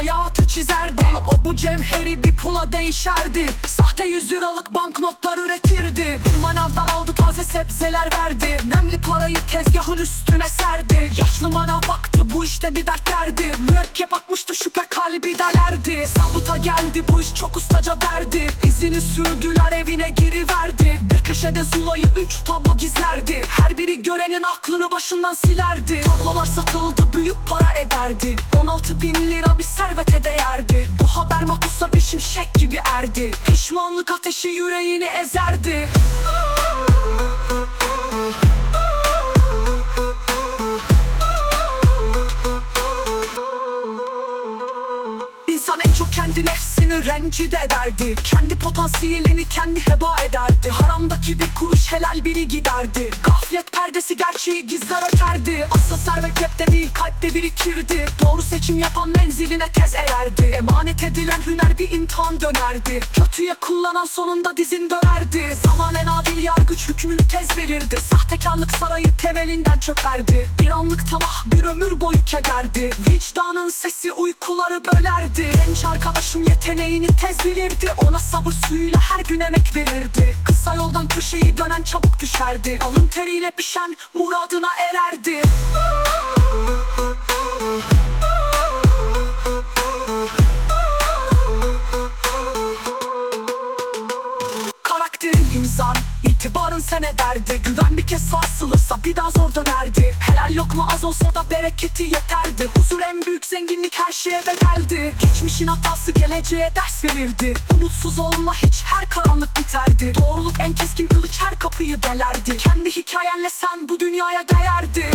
hayatı çizerdi. O bu cevheri bir pula değişerdi. Sahte yüz liralık banknotlar üretirdi. Manavdan aldı taze sebzeler verdi. Nemli parayı tezgahın üstüne serdi. Yaşlı manav baktı bu işte bir dert derdi Mürekkep akmıştı şüphe kalbi delerdi. Zabıta geldi bu iş çok ustaca verdi İzini sürdüler evine giriverdi. Bir köşede Zula'yı üç tablo gizlerdi. Her biri görenin aklını başından silerdi. Tablolar satıldı büyük para ederdi 16 bin lira bir servete değerdi. Bu haber makusa bir şimşek gibi erdi. Pişmanlık ateşi yüreğini ezerdi. İnsan en çok kendi nefsini rencide ederdi. Kendi potansiyelini kendi heba ederdi. Haramdaki bir kuruş helal biri giderdi. Gaflet perdesi gerçeği gizler öterdi. Asıl servet cepte değil kalpte birikirdi Doğru seçim yapan menziline tez ererdi. Emanet edilen hüner bir imtihan dönerdi. Kötüye kullanan sonunda dizin dönerdi. Zaman en adil yargıç hükmünü tez verirdi. Sahtekarlık sarayı temelinden çökerdi. Bir anlık tamah bir ömür boyu kederdi Vicdanın sesi uykuları bölerdi. Genç arkadaşım yeteneğini tez bilirdi Ona sabır suyuyla her gün emek verirdi. Kısa yoldan köşeyi dönen çabuk düşerdi. Alın teriyle pişen muradına ererdi itibarın sen ederdi Güven bir kez sarsılırsa bir daha zor dönerdi. Helal lokma az olsa da bereketi yeterdi. Huzur en büyük zenginlik her şeye bedeldi Geçmişin hatası geleceğe ders verirdi. Umutsuz olma hiç her karanlık biterdi. Doğruluk en keskin kılıç her kapıyı delerdi. Kendi hikayenle sen bu dünyaya değerdi